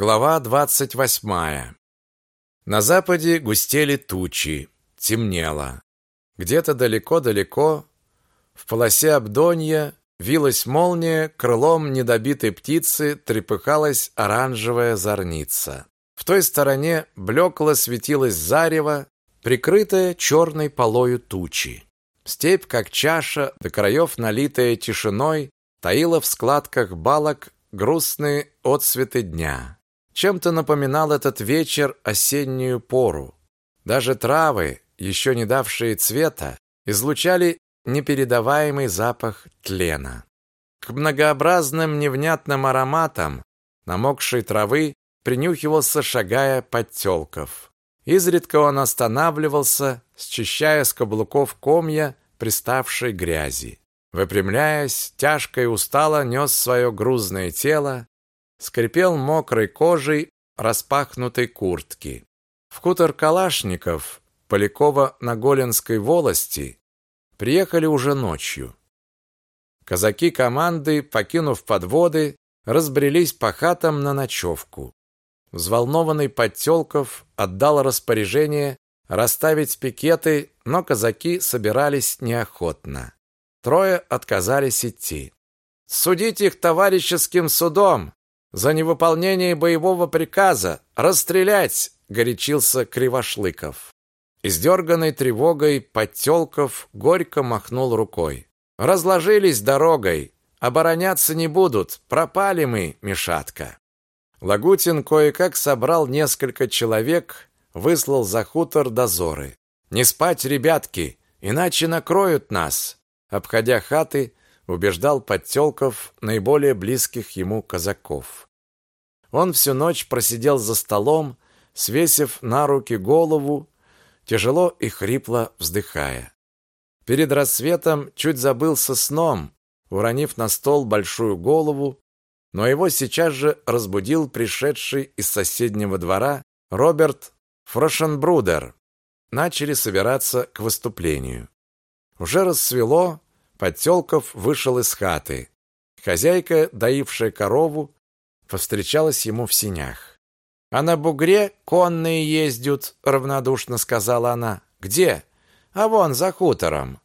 Глава двадцать восьмая. На западе густели тучи, темнело. Где-то далеко-далеко в полосе Абдонья вилась молния, крылом недобитой птицы трепыхалась оранжевая зорница. В той стороне блекло светилось зарево, прикрытое черной полою тучи. Степь, как чаша, до краев налитая тишиной, таила в складках балок грустные отсветы дня. Чем-то напоминал этот вечер осеннюю пору. Даже травы, еще не давшие цвета, излучали непередаваемый запах тлена. К многообразным невнятным ароматам намокшей травы принюхивался, шагая подтелков. Изредка он останавливался, счищая с каблуков комья приставшей грязи. Выпрямляясь, тяжко и устало нес свое грузное тело, скрипел мокрой кожей распахнутой куртки. В хутор Калашников Полякова на Голенской волости приехали уже ночью. Казаки команды, покинув подводы, разбрелись по хатам на ночевку. Взволнованный Подтелков отдал распоряжение расставить пикеты, но казаки собирались неохотно. Трое отказались идти. «Судить их товарищеским судом! За невыполнение боевого приказа! Расстрелять!» — горячился Кривошлыков. Издерганной тревогой Подтелков горько махнул рукой. «Разложились дорогой, обороняться не будут, пропали мы, Мишатка!» Лагутин кое-как собрал несколько человек, выслал за хутор дозоры. «Не спать, ребятки, иначе накроют нас!» Обходя хаты, убеждал Подтелков наиболее близких ему казаков. Он всю ночь просидел за столом, свесив на руки голову, тяжело и хрипло вздыхая. Перед рассветом чуть забылся сном, уронив на стол большую голову, но его сейчас же разбудил пришедший из соседнего двора Роберт Фрошенбрудер. Начали собираться к выступлению. Уже рассвело, Подтелков вышел из хаты. Хозяйка, доившая корову, повстречалась ему в синях. «А на бугре конные ездят», — равнодушно сказала она. «Где?» «А вон, за хутором».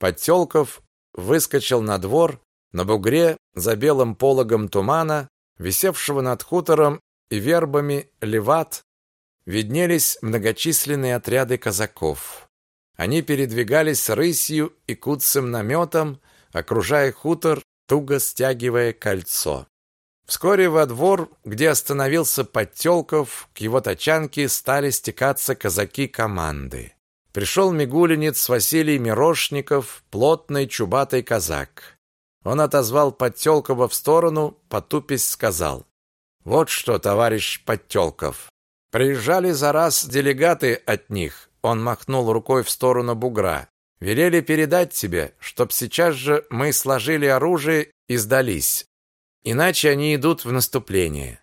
Подтелков выскочил на двор, на бугре, за белым пологом тумана, висевшего над хутором и вербами леват, виднелись многочисленные отряды казаков. Они передвигались рысью и куцым наметом, окружая хутор, туго стягивая кольцо. Вскоре во двор, где остановился Подтелков, к его тачанке стали стекаться казаки команды. Пришел мигулинец Василий Мирошников, плотный чубатый казак. Он отозвал Подтелкова в сторону, потупясь сказал. «Вот что, товарищ Подтелков, приезжали за раз делегаты от них». Он махнул рукой в сторону бугра. «Велели передать тебе, чтоб сейчас же мы сложили оружие и сдались. Иначе они идут в наступление.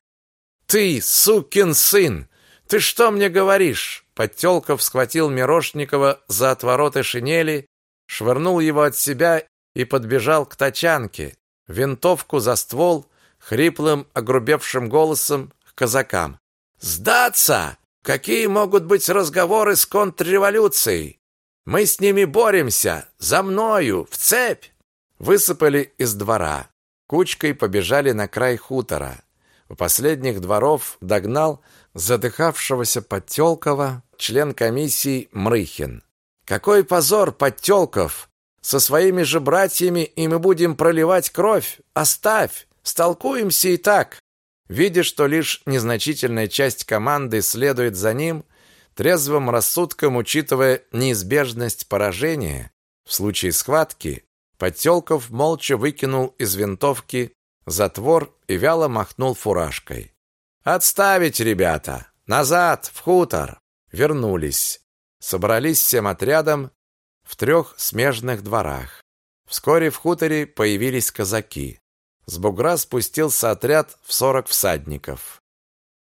Ты, сукин сын, ты что мне говоришь? Подтёлков схватил Мирошникова за отвороты шинели, швырнул его от себя и подбежал к тачанке, винтовку за ствол, хриплым, огрубевшим голосом к казакам. «Сдаться! Какие могут быть разговоры с контрреволюцией? Мы с ними боремся! За мною! В цепь!» Высыпали из двора кучкой побежали на край хутора. У последних дворов догнал задыхавшегося Подтелкова член комиссии Мрыхин. «Какой позор, Подтелков! Со своими же братьями и мы будем проливать кровь! Оставь! Столкуемся и так!» Видя, что лишь незначительная часть команды следует за ним, трезвым рассудком учитывая неизбежность поражения, в случае схватки Подтелков молча выкинул из винтовки затвор и вяло махнул фуражкой. «Отставить, ребята! Назад, в хутор!» Вернулись. Собрались всем отрядом в трех смежных дворах. Вскоре в хуторе появились казаки. С бугра спустился отряд в сорок всадников.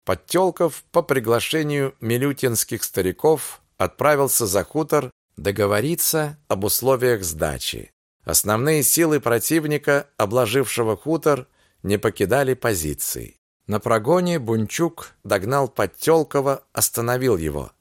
Подтелков по приглашению милютинских стариков отправился за хутор договориться об условиях сдачи. Основные силы противника, обложившего хутор, не покидали позиций. На прогоне Бунчук догнал Подтёлкова, остановил его.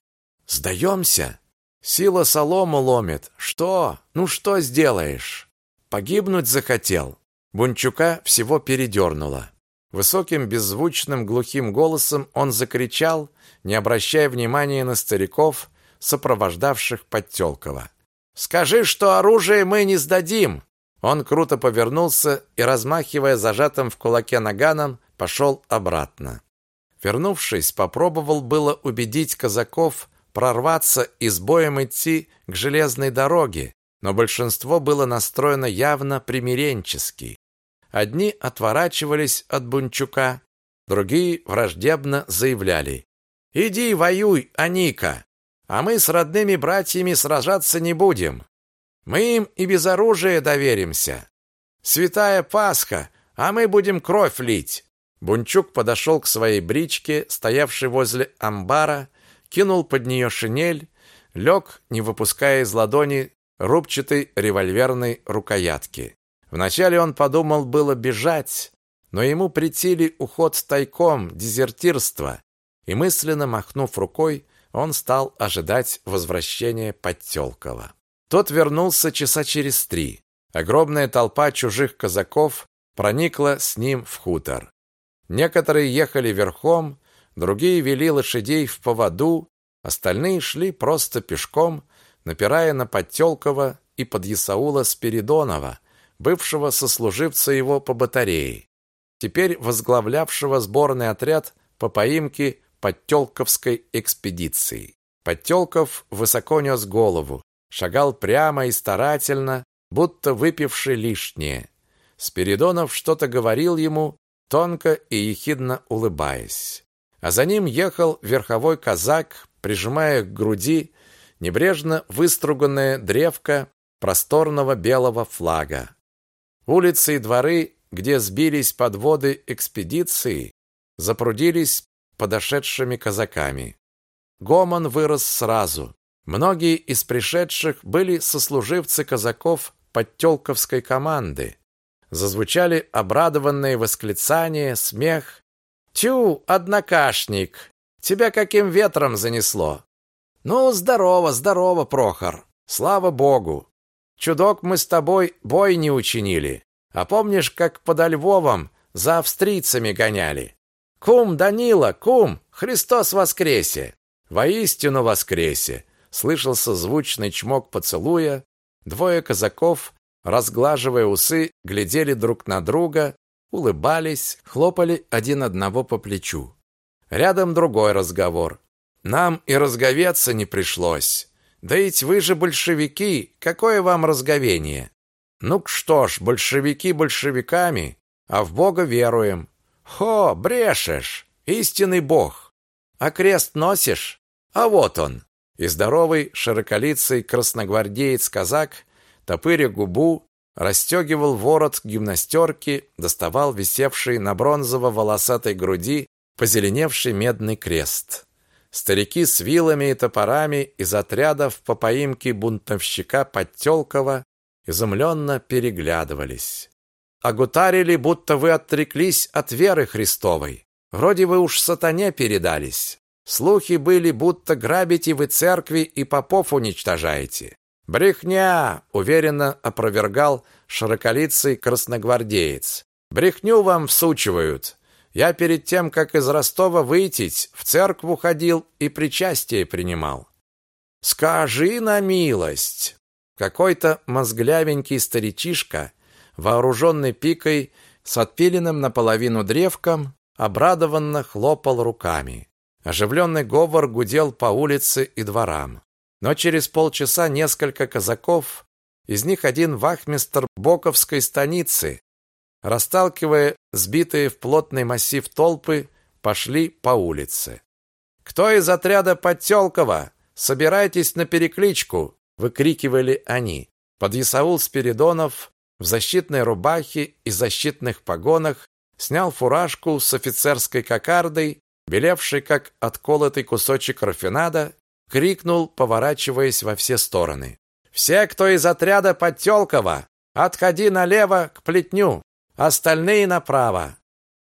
«Сдаемся? Сила солому ломит. Что? Ну что сделаешь? Погибнуть захотел?» Бунчука всего передернуло. Высоким, беззвучным, глухим голосом он закричал, не обращая внимания на стариков, сопровождавших Подтёлкова. «Скажи, что оружие мы не сдадим!» Он круто повернулся и, размахивая зажатым в кулаке наганом, пошел обратно. Вернувшись, попробовал было убедить казаков прорваться и с боем идти к железной дороге, но большинство было настроено явно примиренчески. Одни отворачивались от Бунчука, другие враждебно заявляли «Иди воюй, Аника, а мы с родными братьями сражаться не будем. Мы им и без оружия доверимся. Святая Пасха, а мы будем кровь лить». Бунчук подошел к своей бричке, стоявшей возле амбара, кинул под нее шинель, лег, не выпуская из ладони рубчатой револьверной рукоятки. Вначале он подумал было бежать, но ему притили уход тайком, дезертирство, и мысленно махнув рукой, он стал ожидать возвращения Подтёлкова. Тот вернулся часа через три. Огромная толпа чужих казаков проникла с ним в хутор. Некоторые ехали верхом, другие вели лошадей в поводу, остальные шли просто пешком, напирая на Подтёлкова и подъясаула Спиридонова, бывшего сослуживца его по батарее, теперь возглавлявшего сборный отряд по поимке Подтёлковской экспедиции. Подтёлков высоко нес голову, шагал прямо и старательно, будто выпивший лишнее. Спиридонов что-то говорил ему, тонко и ехидно улыбаясь. А за ним ехал верховой казак, прижимая к груди небрежно выструганное древко просторного белого флага. Улицы и дворы, где сбились подводы экспедиции, запрудились подошедшими казаками. Гомон вырос сразу. Многие из пришедших были сослуживцы казаков подтёлковской команды. Зазвучали обрадованные восклицания, смех. «Тю, однокашник! Тебя каким ветром занесло?» «Ну, здорово, здорово, Прохор! Слава Богу! Чудок мы с тобой бой не учинили. А помнишь, как под Львовом за австрийцами гоняли? Кум Данила, кум, Христос воскресе! Воистину воскресе! Слышался звучный чмок поцелуя. Двое казаков, разглаживая усы, глядели друг на друга, улыбались, хлопали один одного по плечу. Рядом другой разговор. Нам и разговеться не пришлось. Да ведь вы же большевики, какое вам разговение? Ну что ж, большевики большевиками, а в Бога веруем. Хо, брешешь, истинный Бог. А крест носишь? А вот он. И здоровый, широколицый красногвардеец-казак, топыря губу, расстегивал ворот гимнастерки, доставал висевший на бронзово-волосатой груди позеленевший медный крест. Старики с вилами и топорами из отрядов по поимке бунтовщика Подтёлкова изумленно переглядывались. Огутарили, будто вы отреклись от веры Христовой. Вроде вы уж сатане передались. Слухи были, будто грабите вы церкви и попов уничтожаете. Брехня, уверенно опровергал широколицый красногвардеец. Брехню вам всучивают. Я перед тем, как из Ростова выйти, в церковь ходил и причастие принимал. Скажи на милость. Какой-то мозглявенький старичишка, вооруженный пикой с отпиленным наполовину древком, обрадованно хлопал руками. Оживленный говор гудел по улице и дворам. Но через полчаса несколько казаков, из них один вахмистр Боковской станицы, расталкивая сбитые в плотный массив толпы, пошли по улице. «Кто из отряда Подтёлкова? Собирайтесь на перекличку!» — выкрикивали они. Подъясаул Спиридонов в защитной рубахе и защитных погонах снял фуражку с офицерской кокардой, белевшей как отколотый кусочек рафинада, крикнул, поворачиваясь во все стороны. «Все, кто из отряда Подтёлкова, отходи налево к плетню! Остальные направо.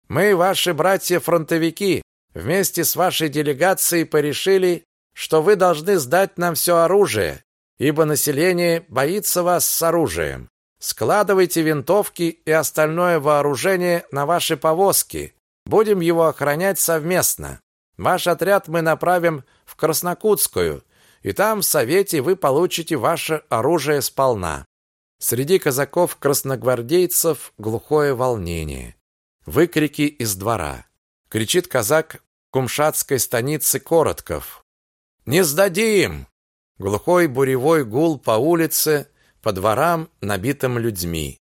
Мы, ваши братья-фронтовики, вместе с вашей делегацией порешили, что вы должны сдать нам все оружие, ибо население боится вас с оружием. Складывайте винтовки и остальное вооружение на ваши повозки. Будем его охранять совместно. Ваш отряд мы направим в Краснокутскую, и там в совете вы получите ваше оружие сполна. Среди казаков-красногвардейцев глухое волнение. Выкрики из двора. Кричит казак кумшатской станицы Коротков. «Не сдадим!» Глухой буревой гул по улице, по дворам, набитым людьми.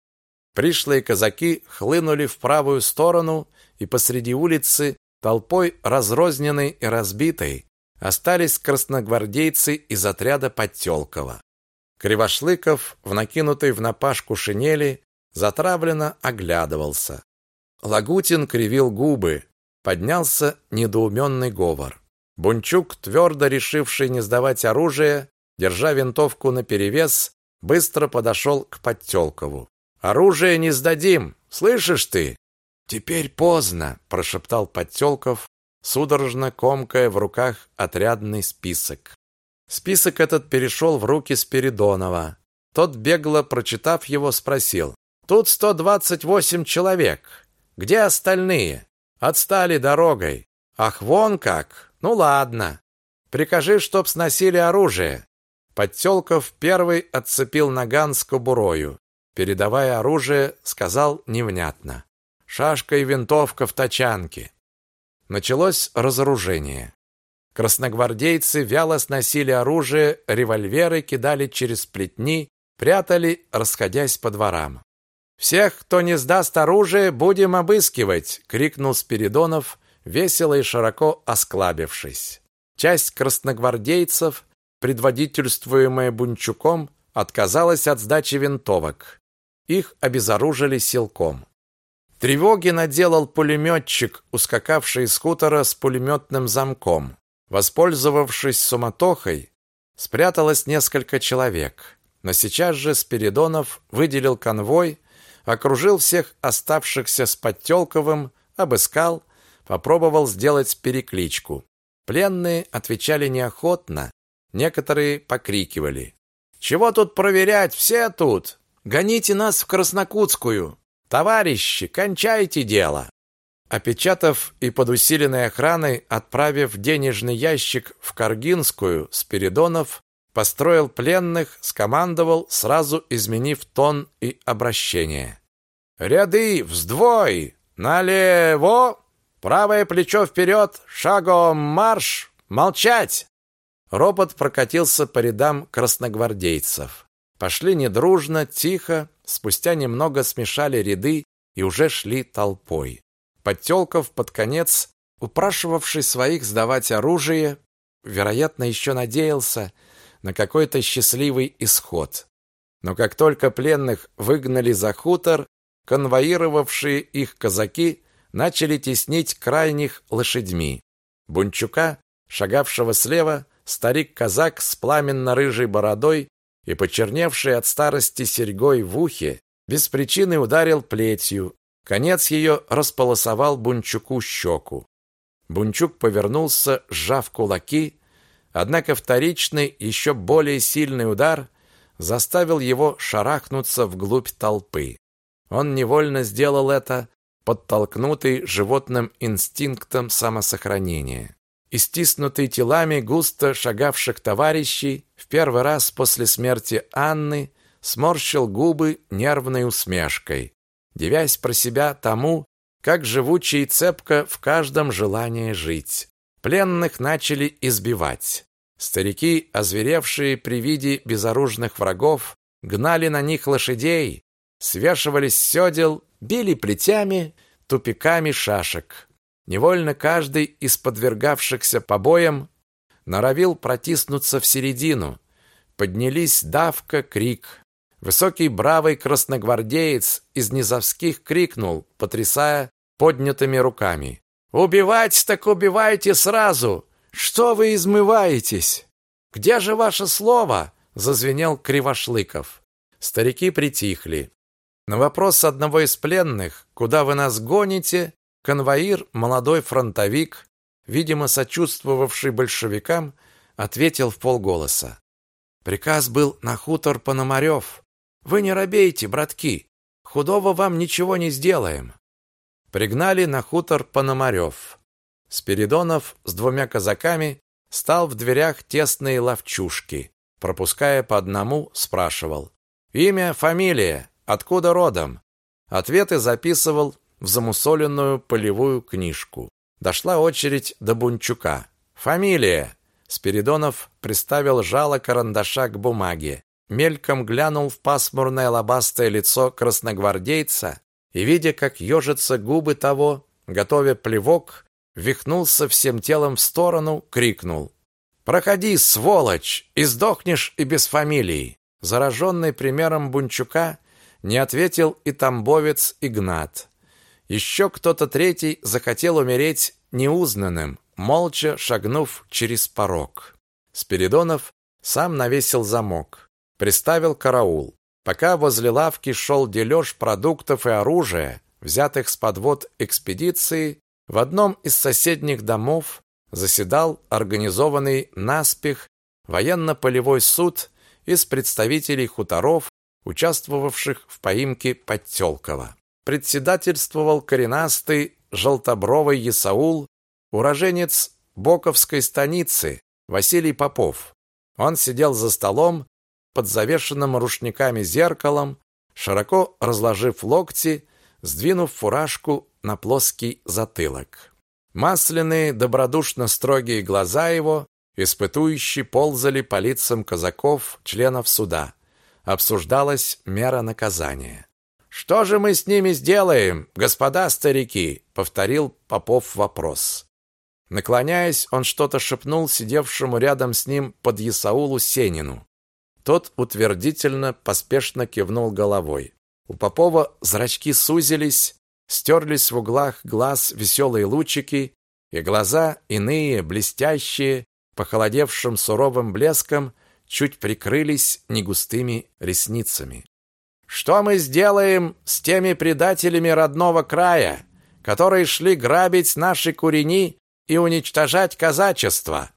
Пришлые казаки хлынули в правую сторону, и посреди улицы, толпой разрозненной и разбитой, остались красногвардейцы из отряда Подтёлкова. Кривошлыков, в накинутой в напашку шинели, затравленно оглядывался. Лагутин кривил губы, поднялся недоуменный говор. Бунчук, твердо решивший не сдавать оружие, держа винтовку наперевес, быстро подошел к Подтёлкову. «Оружие не сдадим! Слышишь ты?» «Теперь поздно!» – прошептал Подтёлков, судорожно комкая в руках отрядный список. Список этот перешел в руки Спиридонова. Тот, бегло прочитав его, спросил. «Тут 128 человек. Где остальные? Отстали дорогой. Ах, вон как! Ну ладно. Прикажи, чтоб сносили оружие. Подтёлков первый отцепил наган с кобурою. Передавая оружие, сказал невнятно. Шашка и винтовка в тачанке. Началось разоружение. Красногвардейцы вяло сносили оружие, револьверы кидали через плетни, прятали, расходясь по дворам. «Всех, кто не сдаст оружие, будем обыскивать!» — крикнул Спиридонов, весело и широко осклабившись. Часть красногвардейцев, предводительствуемая Бунчуком, отказалась от сдачи винтовок. Их обезоружили силком. Тревоги наделал пулеметчик, ускакавший из хутора с пулеметным замком. Воспользовавшись суматохой, спряталось несколько человек. Но сейчас же Спиридонов выделил конвой, окружил всех оставшихся с Подтёлковым, обыскал, попробовал сделать перекличку. Пленные отвечали неохотно, некоторые покрикивали. «Чего тут проверять? Все тут! Гоните нас в Краснокутскую! Товарищи, кончайте дело!» Опечатав и под усиленной охраной, отправив денежный ящик в Каргинскую, Спиридонов построил пленных, скомандовал, сразу изменив тон и обращение. «Ряды вздвой! Налево! Правое плечо вперед! Шагом марш! Молчать!» Ропот прокатился по рядам красногвардейцев. Пошли недружно, тихо, спустя немного смешали ряды и уже шли толпой. Подтёлков под конец, упрашивавший своих сдавать оружие, вероятно, еще надеялся на какой-то счастливый исход. Но как только пленных выгнали за хутор, конвоировавшие их казаки начали теснить крайних лошадьми. Бунчука, шагавшего слева, старик-казак с пламенно-рыжей бородой и почерневший от старости серьгой в ухе, без причины ударил плетью, Конец ее располосовал Бунчуку щеку. Бунчук повернулся, сжав кулаки, однако вторичный, еще более сильный удар заставил его шарахнуться вглубь толпы. Он невольно сделал это, подтолкнутый животным инстинктом самосохранения. И стиснутый телами густо шагавших товарищей, в первый раз после смерти Анны сморщил губы нервной усмешкой девясь про себя тому, как живуче и цепко в каждом желании жить. Пленных начали избивать. Старики, озверевшие при виде безоружных врагов, гнали на них лошадей, свешивались с седел, били плетями, тупиками шашек. Невольно каждый из подвергавшихся побоям норовил протиснуться в середину. Поднялись давка, крик. Высокий бравый красногвардеец из низовских крикнул, потрясая поднятыми руками. «Убивать так убивайте сразу! Что вы измываетесь? Где же ваше слово?» зазвенел Кривошлыков. Старики притихли. На вопрос одного из пленных, куда вы нас гоните, Конвоир, молодой фронтовик, видимо, сочувствовавший большевикам, ответил в полголоса. Приказ был на хутор Пономарев. Вы не робейте, братки. Худого вам ничего не сделаем. Пригнали на хутор Пономарев. Спиридонов с двумя казаками стал в дверях тесной лавчушки. Пропуская по одному, спрашивал. «Имя, фамилия, откуда родом?» Ответы записывал в замусоленную полевую книжку. Дошла очередь до Бунчука. «Фамилия!» Спиридонов приставил жало карандаша к бумаге. Мельком глянул в пасмурное лобастое лицо красногвардейца и, видя, как ежатся губы того, готовя плевок, вихнулся всем телом в сторону, крикнул. «Проходи, сволочь, и сдохнешь и без фамилии!» Зараженный примером Бунчука не ответил и тамбовец Игнат. Еще кто-то третий захотел умереть неузнанным, молча шагнув через порог. Спиридонов сам навесил замок, приставил караул. Пока возле лавки шел дележ продуктов и оружия, взятых с подвод экспедиции, в одном из соседних домов заседал организованный наспех военно-полевой суд из представителей хуторов, участвовавших в поимке Подтелкова. Председательствовал коренастый желтобровый Исаул, уроженец Боковской станицы Василий Попов. Он сидел за столом под завешенным рушниками зеркалом, широко разложив локти, сдвинув фуражку на плоский затылок. Масляные, добродушно строгие глаза его, испытующие, ползали по лицам казаков, членов суда. Обсуждалась мера наказания. «Что же мы с ними сделаем, господа старики?» — повторил Попов вопрос. Наклоняясь, он что-то шепнул сидевшему рядом с ним под Исаулу Сенину. Тот утвердительно, поспешно кивнул головой. У Попова зрачки сузились, стерлись в углах глаз веселые лучики, и глаза, иные, блестящие, похолодевшим суровым блеском, чуть прикрылись негустыми ресницами. «Что мы сделаем с теми предателями родного края, которые шли грабить наши курени и уничтожать казачество?»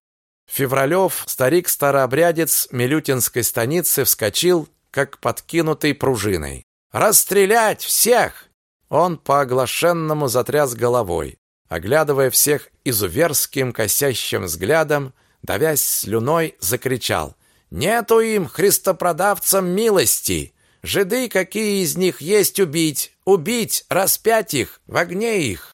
Февралев, старик-старообрядец Милютинской станицы, вскочил, как подкинутый пружиной. «Расстрелять всех! Он по оглашенному затряс головой, оглядывая всех изуверским косящим взглядом, давясь слюной, закричал: "Нету им христопродавцам милости! Жиды, какие из них есть убить, убить, распять их, в огне их!"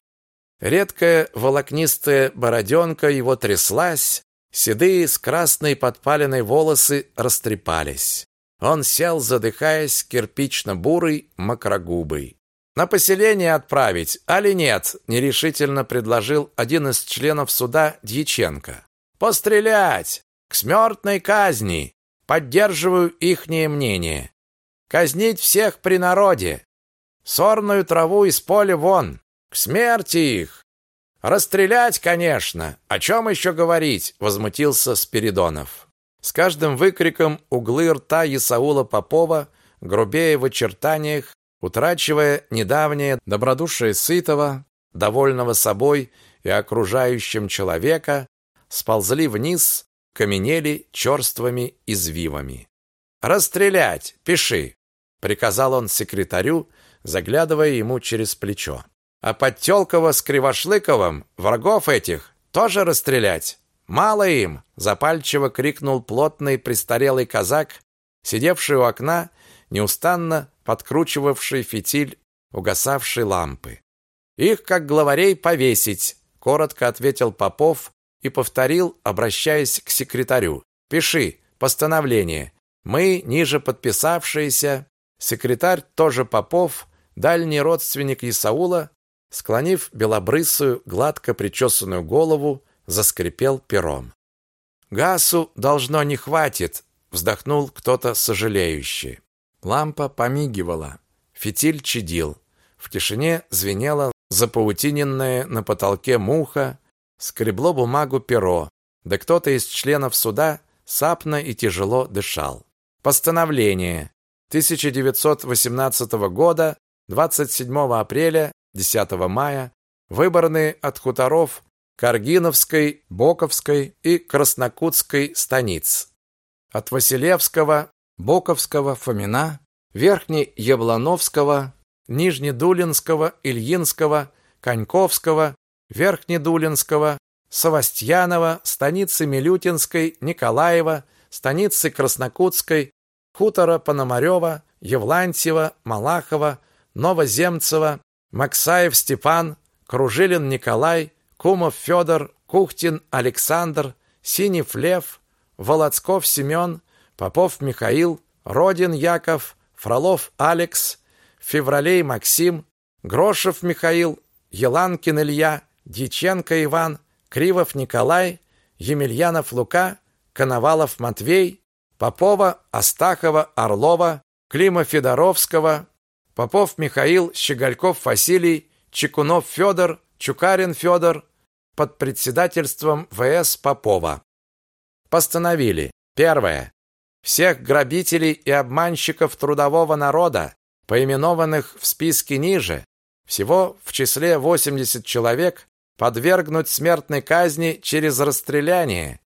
Редкая волокнистая бороденка его тряслась, седые с красной подпаленной волосы растрепались. Он сел, задыхаясь, кирпично-бурый, макрогубый. На поселение отправить, али нет, нерешительно предложил один из членов суда Дьяченко. Пострелять к смертной казни. Поддерживаю ихнее мнение. Казнить всех при народе. Сорную траву из поля вон. К смерти их. Расстрелять, конечно. О чем еще говорить? возмутился Спиридонов. С каждым выкриком углы рта Исаула Попова грубее в очертаниях утрачивая недавнее добродушие сытого, довольного собой и окружающим человека, сползли вниз, каменели черствыми извивами. «Расстрелять! Пиши!» — приказал он секретарю, заглядывая ему через плечо. «А Подтелкова с Кривошлыковым, врагов этих, тоже расстрелять? Мало им!» — запальчиво крикнул плотный престарелый казак, сидевший у окна, неустанно подкручивавший фитиль угасавшей лампы. Их, как главарей, повесить, коротко ответил Попов и повторил, обращаясь к секретарю. Пиши постановление. Мы, ниже подписавшиеся, секретарь тоже Попов, дальний родственник Исаула, склонив белобрысую, гладко причесанную голову, заскрипел пером. Гасу должно не хватит, вздохнул кто-то сожалеющий. Лампа помигивала, фитиль чадил. В тишине звенела запаутиненная на потолке муха, скребло бумагу перо, да кто-то из членов суда сапно и тяжело дышал. Постановление 1918 года 27 апреля 10 мая выборные от хуторов Каргиновской, Боковской и Краснокутской станиц. От Василевского, Боковского, Фомина, Верхнеяблановского, Нижнедулинского, Ильинского, Коньковского, Верхнедулинского, Савастьянова, станицы Милютинской, Николаева, станицы Краснокутской, хутора Пономарева, Евлантьева, Малахова, Новоземцева, Максаев Степан, Кружилин Николай, Кумов Федор, Кухтин Александр, Синев Лев, Володсков Семен, Попов Михаил, Родин Яков, Фролов Алекс, Февралей Максим, Грошев Михаил, Еланкин Илья, Дьяченко Иван, Кривов Николай, Емельянов Лука, Коновалов Матвей, Попова, Астахова, Орлова, Клима Федоровского, Попов Михаил, Щегольков Василий, Чекунов Федор, Чукарин Федор под председательством ВС Попова. Постановили. Первое. Всех грабителей и обманщиков трудового народа, поименованных в списке ниже, всего в числе 80 человек, подвергнуть смертной казни через расстреляние,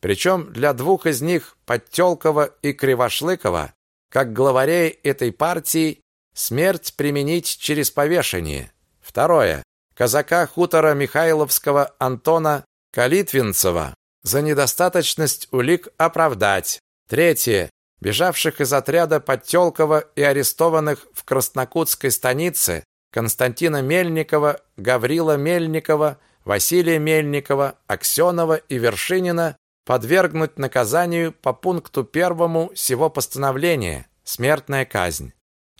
причем для двух из них, Подтёлкова и Кривошлыкова, как главарей этой партии, смерть применить через повешение. Второе. Казака хутора Михайловского Антона Калитвинцева за недостаточность улик оправдать. Третье. Бежавших из отряда Подтёлкова и арестованных в Краснокутской станице Константина Мельникова, Гаврила Мельникова, Василия Мельникова, Аксенова и Вершинина подвергнуть наказанию по пункту первому сего постановления смертная казнь.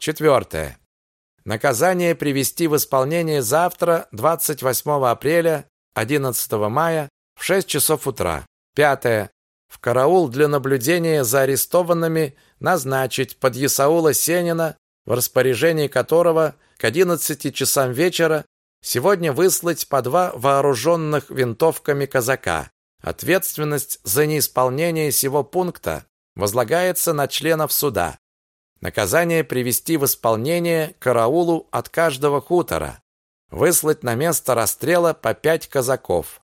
Четвертое. Наказание привести в исполнение завтра, 28 апреля, 11 мая в 6 часов утра. Пятое. В караул для наблюдения за арестованными назначить под Исаула Сенина, в распоряжении которого к 11 часам вечера сегодня выслать по два вооруженных винтовками казака. Ответственность за неисполнение сего пункта возлагается на членов суда. Наказание привести в исполнение караулу от каждого хутора. Выслать на место расстрела по пять казаков.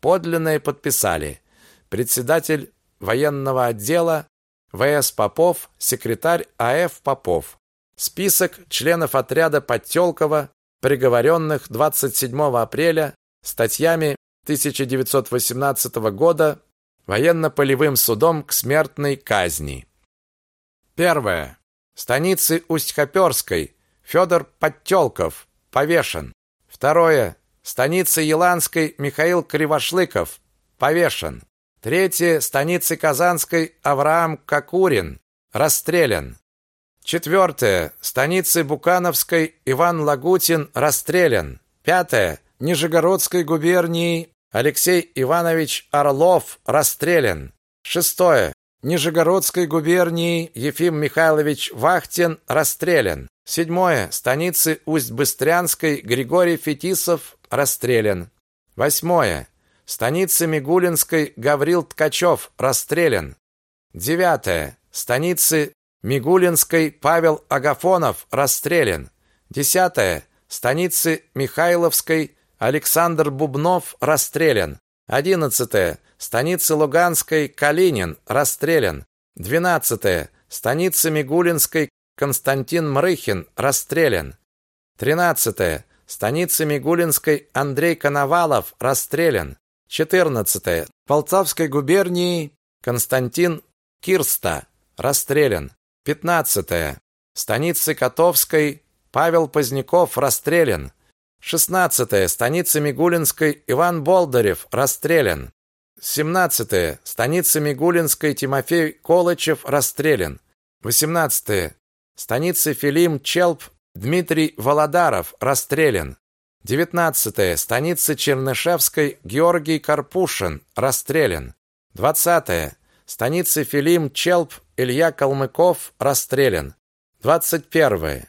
Подлинные подписали председатель военного отдела ВС Попов, секретарь АФ Попов. Список членов отряда Подтёлкова, приговоренных 27 апреля статьями 1918 года военно-полевым судом к смертной казни. Первое. Станицы Усть-Хоперской Федор Подтёлков повешен. Второе. Станицы Еланской Михаил Кривошлыков повешен. Третье. Станицы Казанской Авраам Кокурин расстрелян. Четвертое. Станицы Букановской Иван Лагутин расстрелян. Пятое. Нижегородской губернии Алексей Иванович Орлов расстрелян. Шестое. Нижегородской губернии Ефим Михайлович Вахтин расстрелян. Седьмое. Станицы Усть-Быстрянской Григорий Фетисов расстрелян. Восьмое. Станицы Мигулинской Гаврил Ткачев расстрелян. Девятое. Станицы Мигулинской Павел Агафонов расстрелян. Десятое. Станицы Михайловской Александр Бубнов расстрелян. Одиннадцатое. Станицы Луганской Калинин расстрелян. Двенадцатое. Станицы Мигулинской Константин Мрыхин расстрелян. Тринадцатое. Станицы Мигулинской Андрей Коновалов расстрелян. Четырнадцатое. Полтавской губернии Константин Кирста расстрелян. 15. Станицы Котовской Павел Поздняков расстрелян. 16. Станица Мигулинской Иван Болдырев расстрелян. 17. Станица Мигулинской Тимофей Колычев расстрелян. 18. Станица Филим Челп Дмитрий Володаров расстрелян. 19. Станица Чернышевской Георгий Карпушин расстрелян. 20. Станица Филим Челп Илья Калмыков расстрелян. 21.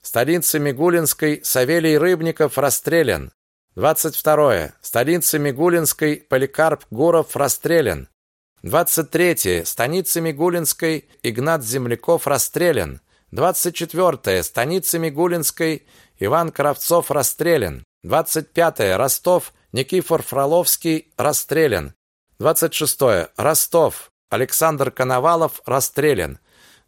Столица Мигулинской Савелий Рыбников расстрелян. 22. Столица Мигулинской Поликарп Гуров расстрелян. 23. Станица Мигулинской Игнат Земляков расстрелян. 24. Станица Мигулинской Иван Кравцов расстрелян. 25. Ростов. Никифор Фроловский расстрелян. 26. Ростов. Александр Коновалов расстрелян.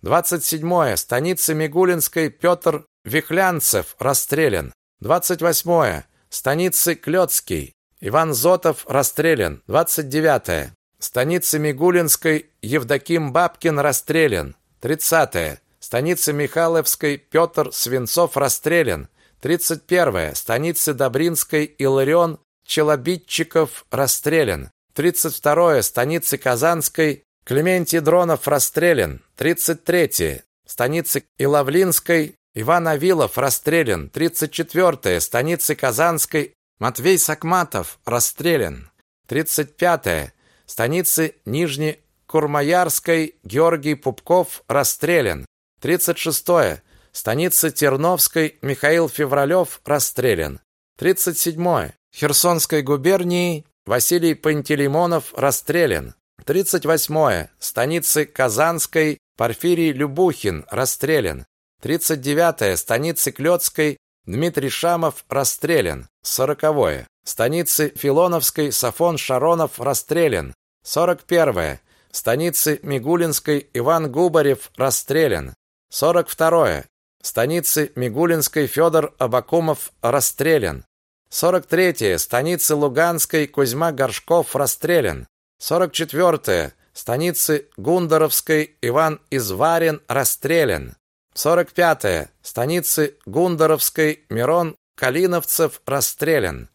27. Станица Мигулинской Петр Вихлянцев расстрелян. 28. Станицы Клёцкий Иван Зотов расстрелян. 29. Станица Мигулинской Евдоким Бабкин расстрелян. 30. Станица Михайловской Петр Свинцов расстрелян. 31. Станица Добринской Иларион Челобитчиков расстрелян. 32. Станица Казанской Клементий Дронов расстрелян. 33. Станица Иловлинской Иван Авилов расстрелян. 34. Станица Казанской Матвей Сакматов расстрелян. 35. Станицы Нижнекурмаярской Георгий Пупков расстрелян. 36. -е. Станица Терновской Михаил Февралев расстрелян. 37. -е. Херсонской губернии Василий Пантелеймонов расстрелян. 38. -е. Станицы Казанской Порфирий Любухин расстрелян. 39. -е. Станицы Клёцкой Дмитрий Шамов расстрелян. 40. -е. Станицы Филоновской Сафон Шаронов расстрелян. 41. -е. Станицы Мигулинской Иван Губарев расстрелян. 42. Станицы Мигулинской Федор Абакумов расстрелян. 43. Станицы Луганской Кузьма Горшков расстрелян. 44. Станицы Гундаровской Иван Изварин расстрелян. 45. Станицы Гундаровской Мирон Калиновцев расстрелян.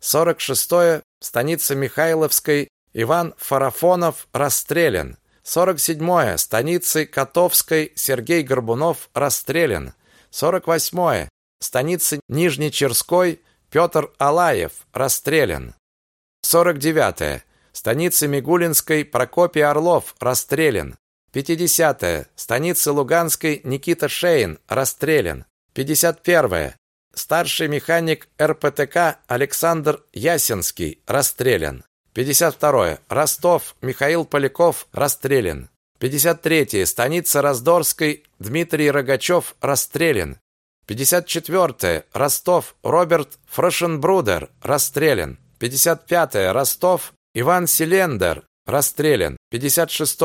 46. Станица Михайловской Иван Фарафонов расстрелян. 47-е. Станицы Котовской Сергей Горбунов расстрелян. 48-е. Станицы Нижнечерской Петр Алаев расстрелян. 49-е. Станицы Мигулинской Прокопий Орлов расстрелян. 50-е. Станицы Луганской Никита Шейн расстрелян. 51-е. Старший механик РПТК Александр Ясинский расстрелян. 52. Ростов. Михаил Поляков расстрелян. 53. Станица Раздорской. Дмитрий Рогачев расстрелян. 54. Ростов. Роберт Фрошенбрудер расстрелян. 55. Ростов. Иван Селендер расстрелян. 56.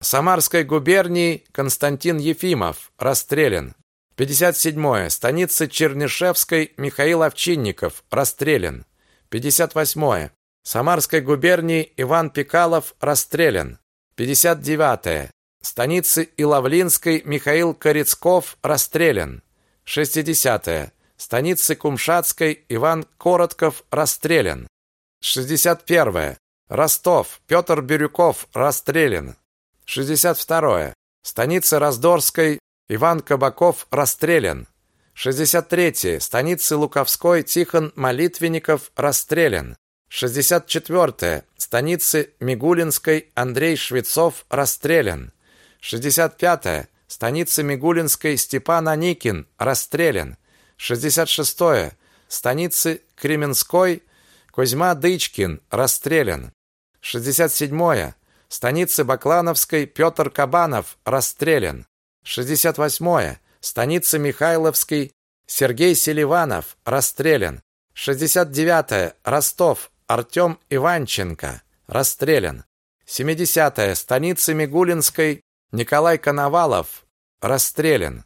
Самарской губернии Константин Ефимов расстрелян. 57. Станица Чернышевской Михаил Овчинников расстрелян. 58. Самарской губернии Иван Пикалов расстрелян. 59. -е. Станицы Иловлинской Михаил Корецков расстрелян. 60. -е. Станицы Кумшатской Иван Коротков расстрелян. 61. -е. Ростов Петр Бирюков расстрелян. 62. -е. Станица Раздорской Иван Кабаков расстрелян. 63. -е. Станицы Луковской Тихон Молитвенников расстрелян. 64. Станицы Мигулинской Андрей Швецов расстрелян. 65. Станица Мигулинской Степан Аникин расстрелян. 66. Станицы Кременской Кузьма Дычкин расстрелян. 67. Станицы Баклановской Петр Кабанов расстрелян. 68. Станица Михайловской Сергей Селиванов расстрелян. 69. Ростов Артем Иванченко расстрелян. 70-я станица Мигулинской Николай Коновалов расстрелян.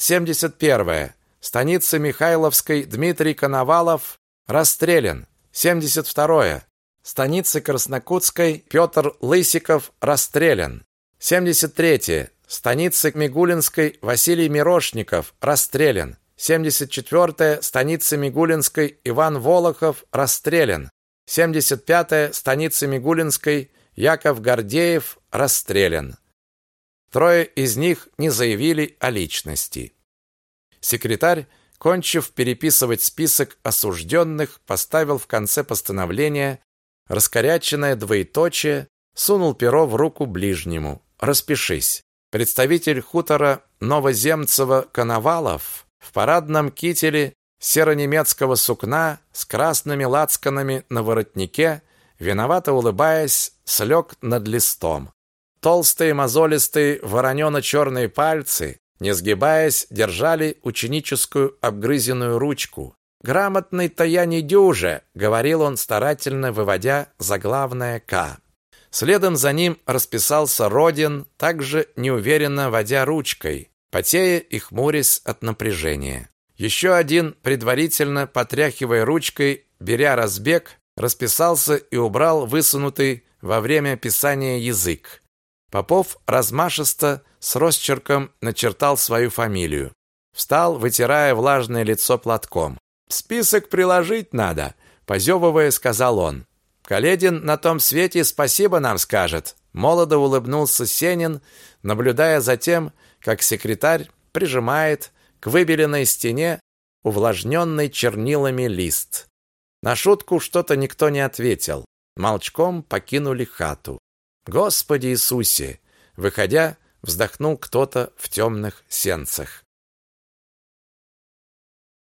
71-я станица Михайловской Дмитрий Коновалов расстрелян. 72-я станица Краснокутской Петр Лысиков расстрелян. 73-я станица Мигулинской Василий Мирошников расстрелян. 74-я станица Мигулинской Иван Волохов расстрелян. 75-я станица Мигулинской Яков Гордеев расстрелян. Трое из них не заявили о личности. Секретарь, кончив переписывать список осужденных, поставил в конце постановления раскоряченное двоеточие, сунул перо в руку ближнему. «Распишись». Представитель хутора Новоземцева-Коновалов в парадном кителе серо-немецкого сукна с красными лацканами на воротнике, виновато улыбаясь, слег над листом. Толстые мозолистые воронено-черные пальцы, не сгибаясь, держали ученическую обгрызенную ручку. Грамотный-то я не дюже, говорил он старательно, выводя заглавное К. Следом за ним расписался Родин, также неуверенно водя ручкой, потея и хмурясь от напряжения. Еще один, предварительно потряхивая ручкой, беря разбег, расписался и убрал высунутый во время писания язык. Попов размашисто с росчерком начертал свою фамилию. Встал, вытирая влажное лицо платком. «Список приложить надо», — позевывая, сказал он. «Каледин на том свете спасибо нам скажет». Молодо улыбнулся Сенин, наблюдая за тем, как секретарь прижимает к выбеленной стене увлажненный чернилами лист. На шутку что-то никто не ответил. Молчком покинули хату. Господи Иисусе, выходя, вздохнул кто-то в темных сенцах.